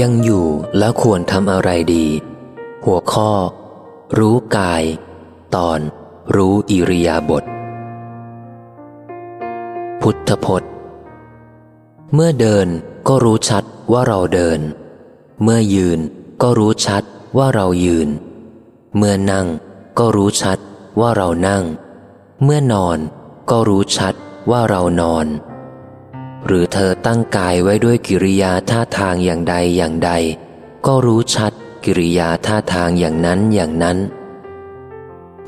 ยังอยู่แล้วควรทำอะไรดี หัวข้อ รู้กาย ตอน รู้อิริยาบถพุทธพจน์ เมื่อเดินก็รู้ชัดว่าเราเดิน เมื่อยืนก็รู้ชัดว่าเรายืน เมื่อนั่งก็รู้ชัดว่าเรานั่ง เมื่อนอนก็รู้ชัดว่าเรานอน หรือเธอตั้งกายไว้ด้วยกิริยาท่าทางอย่างใดอย่างใด ก็รู้ชัดกิริยาท่าทางอย่างนั้นอย่างนั้น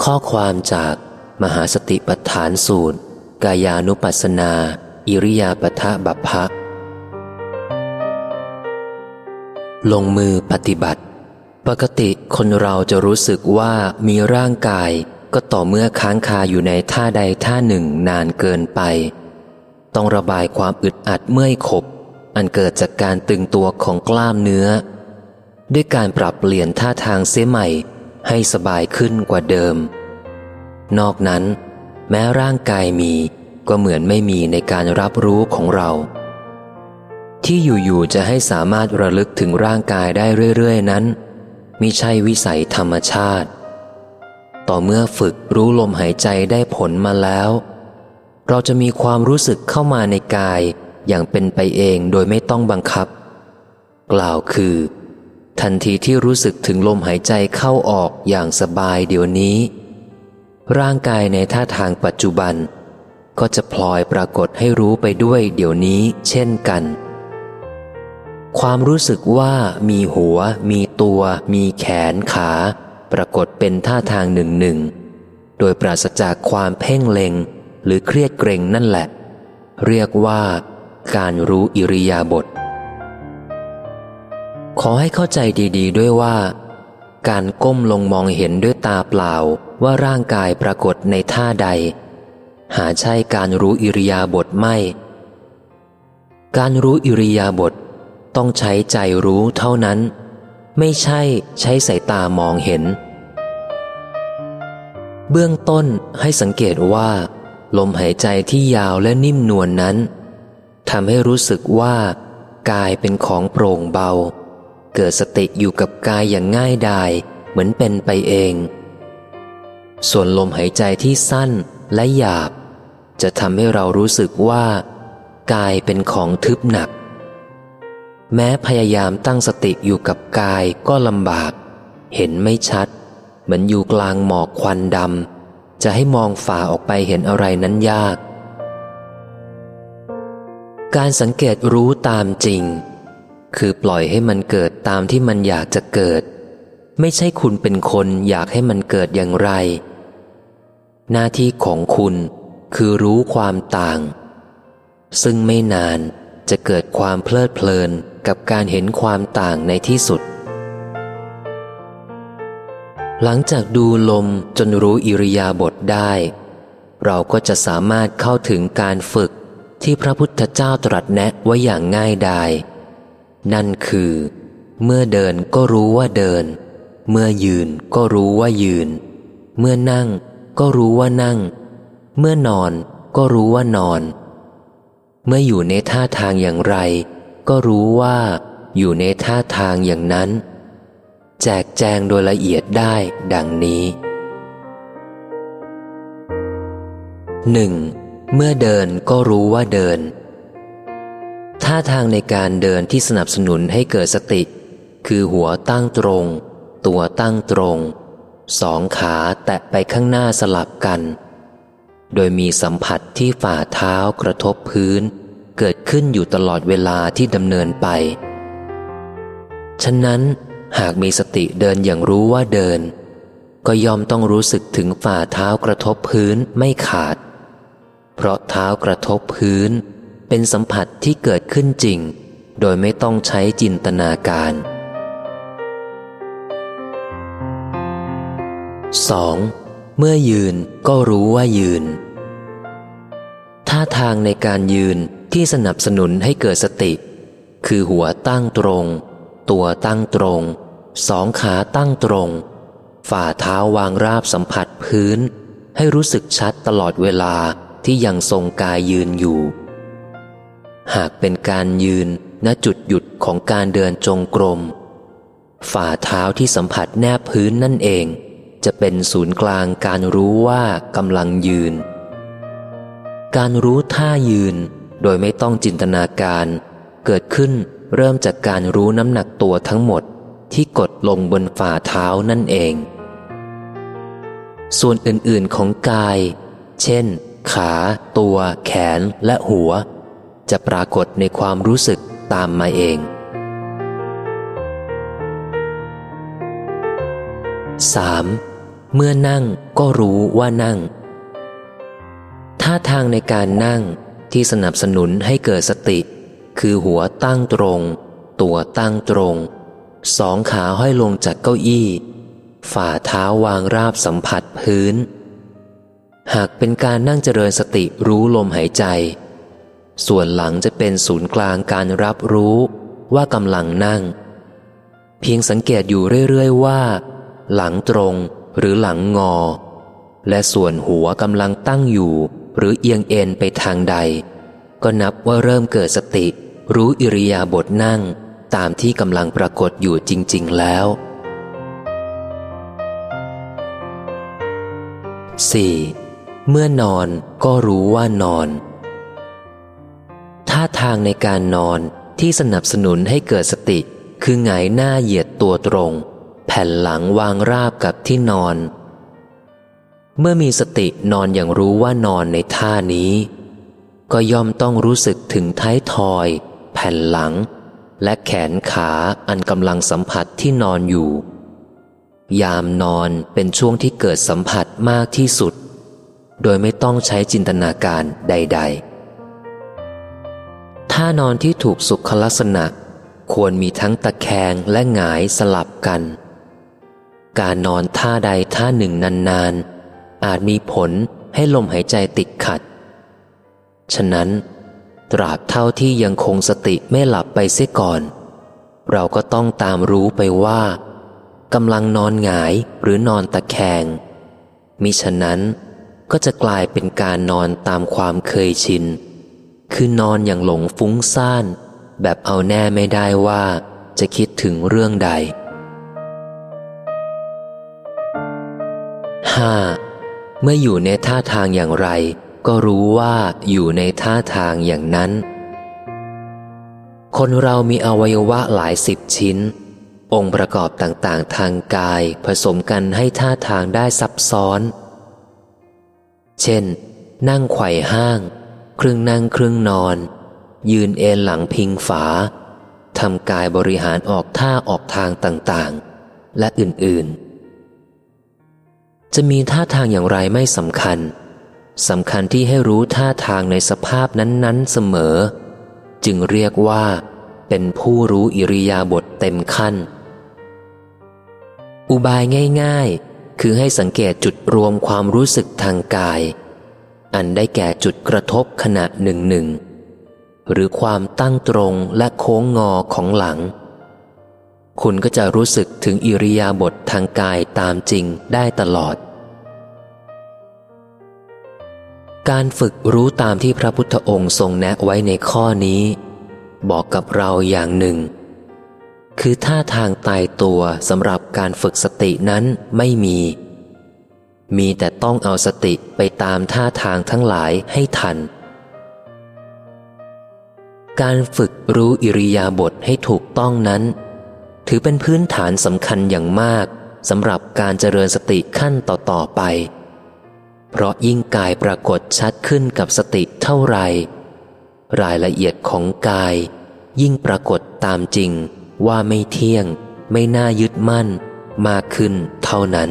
ข้อความจากมหาสติปัฏฐานสูตร กายานุปัสสนา อิริยาปทะบัพพะลงมือปฏิบัติ ปกติคนเราจะรู้สึกว่ามีร่างกายก็ต่อเมื่อค้างคาอยู่ในท่าใดท่าหนึ่งนานเกินไป ต้องระบายความอึดอัดเมื่อยขบ อันเกิดจากการตึงตัวของกล้ามเนื้อ ด้วยการปรับเปลี่ยนท่าทางเสียใหม่ ให้สบายขึ้นกว่าเดิม นอกนั้น แม้ร่างกายมีก็เหมือนไม่มีในการรับรู้ของเรา ที่อยู่ๆจะให้สามารถระลึกถึงร่างกายได้เรื่อยๆนั้นมิใช่วิสัยธรรมชาติ ต่อเมื่อฝึกรู้ลมหายใจได้ผลมาแล้ว เราจะมีความรู้สึกเข้ามาในกายอย่างเป็นไปเองโดยไม่ต้องบังคับ กล่าวคือ ทันทีที่รู้สึกถึงลมหายใจเข้าออกอย่างสบายเดี๋ยวนี้ ร่างกายในท่าทางปัจจุบัน ก็จะพลอยปรากฏให้รู้ไปด้วยเดี๋ยวนี้เช่นกัน ความรู้สึกว่ามีหัว มีตัว มีแขนขา ปรากฏเป็นท่าทางหนึ่งหนึ่งโดยปราศจากความเพ่งเล็ง หรือเครียดเกรงนั่นแหละ เรียกว่า การรู้อิริยาบถขอให้เข้าใจดี ๆ ด้วยว่า การก้มลงมองเห็นด้วยตาเปล่าว่าร่างกายปรากฏในท่าใด หาใช่การรู้อิริยาบถไม่ การรู้อิริยาบถต้องใช้ใจรู้เท่านั้น ไม่ใช่ใช้สายตามองเห็น เบื้องต้นให้สังเกตว่า ลมหายใจที่ยาวและนิ่มนวลนนั้นทำให้รู้สึกว่า กายเป็นของโปร่งเบา เกิดสติอยู่กับกายอย่างง่ายดายเหมือนเป็นไปเอง ส่วนลมหายใจที่สั้นและหยาบ จะทำให้เรารู้สึกว่า กายเป็นของทึบหนัก แม้พยายามตั้งสติอยู่กับกายก็ลำบาก เห็นไม่ชัด เหมือนอยู่กลางหมอกควันดำ จะให้มองฝ่าออกไปเห็นอะไรนั้นยาก การสังเกตรู้ตามจริง คือปล่อยให้มันเกิดตามที่มันอยากจะเกิด ไม่ใช่คุณเป็นคนอยากให้มันเกิดอย่างไร หน้าที่ของคุณคือรู้ความต่าง ซึ่งไม่นานจะเกิดความเพลิดเพลินกับการเห็นความต่างในที่สุด หลังจากดูลมจนรู้อิริยาบถได้ เราก็จะสามารถเข้าถึงการฝึกที่พระพุทธเจ้าตรัสแนะไว้อย่างง่ายดาย นั่นคือ เมื่อเดินก็รู้ว่าเดิน เมื่อยืนก็รู้ว่ายืน เมื่อนั่งก็รู้ว่านั่ง เมื่อนอนก็รู้ว่านอน เมื่ออยู่ในท่าทางอย่างไร ก็รู้ว่าอยู่ในท่าทางอย่างนั้น แจกแจงโดยละเอียดได้ดังนี้หนึ่งเมื่อเดินก็รู้ว่าเดิน ท่าทางในการเดินที่สนับสนุนให้เกิดสติ คือหัวตั้งตรง ตัวตั้งตรง สองขาแตะไปข้างหน้าสลับกัน โดยมีสัมผัสที่ฝ่าเท้ากระทบพื้น เกิดขึ้นอยู่ตลอดเวลาที่ดำเนินไป ฉะนั้น หากมีสติเดินอย่างรู้ว่าเดิน ก็ยอมต้องรู้สึกถึงฝ่าเท้ากระทบพื้นไม่ขาด เพราะเท้ากระทบพื้น เป็นสัมผัสที่เกิดขึ้นจริง โดยไม่ต้องใช้จินตนาการ 2. เมื่อยืนก็รู้ว่ายืน ท่าทางในการยืนที่สนับสนุนให้เกิดสติ คือหัวตั้งตรง ตัวตั้งตรง สองขาตั้งตรง ฝ่าเท้าวางราบสัมผัสพื้น ให้รู้สึกชัดตลอดเวลาที่ยังทรงกายยืนอยู่ หากเป็นการยืนณจุดหยุดของการเดินจงกรม ฝ่าเท้าที่สัมผัสแนบพื้นนั่นเอง จะเป็นศูนย์กลางการรู้ว่ากำลังยืน การรู้ท่ายืนโดยไม่ต้องจินตนาการ เกิดขึ้น เริ่มจากการรู้น้ำหนักตัวทั้งหมดที่กดลงบนฝ่าเท้านั่นเอง ส่วนอื่นๆของกาย เช่น ขา ตัว แขนและหัว จะปรากฏในความรู้สึกตามมาเอง 3. เมื่อนั่งก็รู้ว่านั่ง ท่าทางในการนั่งที่สนับสนุนให้เกิดสติ คือหัวตั้งตรง ตัวตั้งตรง สองขาห้อยลงจากเก้าอี้ ฝ่าเท้าวางราบสัมผัสพื้น หากเป็นการนั่งเจริญสติรู้ลมหายใจ ส่วนหลังจะเป็นศูนย์กลางการรับรู้ว่ากำลังนั่ง เพียงสังเกตอยู่เรื่อยๆว่า หลังตรงหรือหลังงอ และส่วนหัวกำลังตั้งอยู่ หรือเอียงเอ็นไปทางใด ก็นับว่าเริ่มเกิดสติ รู้อิริยาบถนั่งตามที่กำลังปรากฏอยู่จริง ๆ แล้ว 4. เมื่อนอนก็รู้ว่านอนท่าทางในการนอนที่สนับสนุนให้เกิดสติ คือไงหน้าเหยียดตัวตรง แผ่นหลังวางราบกับที่นอน เมื่อมีสตินอนอย่างรู้ว่านอนในท่านี้ ก็ย่อมต้องรู้สึกถึงท้ายทอย ผ่นหลัง และแขนขาอันกำลังสัมผัสที่นอนอยู่ ยามนอนเป็นช่วงที่เกิดสัมผัสมากที่สุด โดยไม่ต้องใช้จินตนาการใดๆท่านอนที่ถูกสุขลักษณะ ควรมีทั้งตะแคงและหงายสลับกัน การนอนท่าใดท่าหนึ่งนานๆอาจมีผลให้ลมหายใจติดขัด ฉะนั้น ตราบเท่าที่ยังคงสติไม่หลับไปเสียก่อน เราก็ต้องตามรู้ไปว่ากำลังนอนหงายหรือนอนตะแคง มิฉะนั้นก็จะกลายเป็นการนอนตามความเคยชิน คือนอนอย่างหลงฟุ้งซ่าน แบบเอาแน่ไม่ได้ว่าจะคิดถึงเรื่องใด 5. เมื่ออยู่ในท่าทางอย่างไร ก็รู้ว่าอยู่ในท่าทางอย่างนั้น คนเรามีอวัยวะหลายสิบชิ้น องค์ประกอบต่างๆ ทางกายผสมกันให้ท่าทางได้ซับซ้อน เช่น นั่งไขว่ห้าง ครึ่งนั่งครึ่งนอน ยืนเอนหลังพิงฝาทำกายบริหารออกท่าออกทางต่างๆ และอื่นๆ จะมีท่าทางอย่างไรไม่สำคัญ สำคัญที่ให้รู้ท่าทางในสภาพนั้นๆเสมอ จึงเรียกว่า เป็นผู้รู้อิริยาบถเต็มขั้น อุบายง่าย ๆ คือให้สังเกตจุดรวมความรู้สึกทางกาย อันได้แก่จุดกระทบขณะหนึ่งหนึ่งหรือความตั้งตรงและโค้งงอของหลัง คุณก็จะรู้สึกถึงอิริยาบถทางกายตามจริงได้ตลอด การฝึกรู้ตามที่พระพุทธองค์ทรงแนะไว้ในข้อนี้ บอกกับเราอย่างหนึ่ง คือท่าทางตายตัวสำหรับการฝึกสตินั้นไม่มี มีแต่ต้องเอาสติไปตามท่าทางทั้งหลายให้ทัน การฝึกรู้อิริยาบถให้ถูกต้องนั้น ถือเป็นพื้นฐานสำคัญอย่างมากสำหรับการเจริญสติขั้นต่อๆไป เพราะยิ่งกายปรากฏชัดขึ้นกับสติเท่าไรรายละเอียดของกาย ยิ่งปรากฏตามจริงว่าไม่เที่ยง ไม่น่ายึดมั่น มากขึ้นเท่านั้น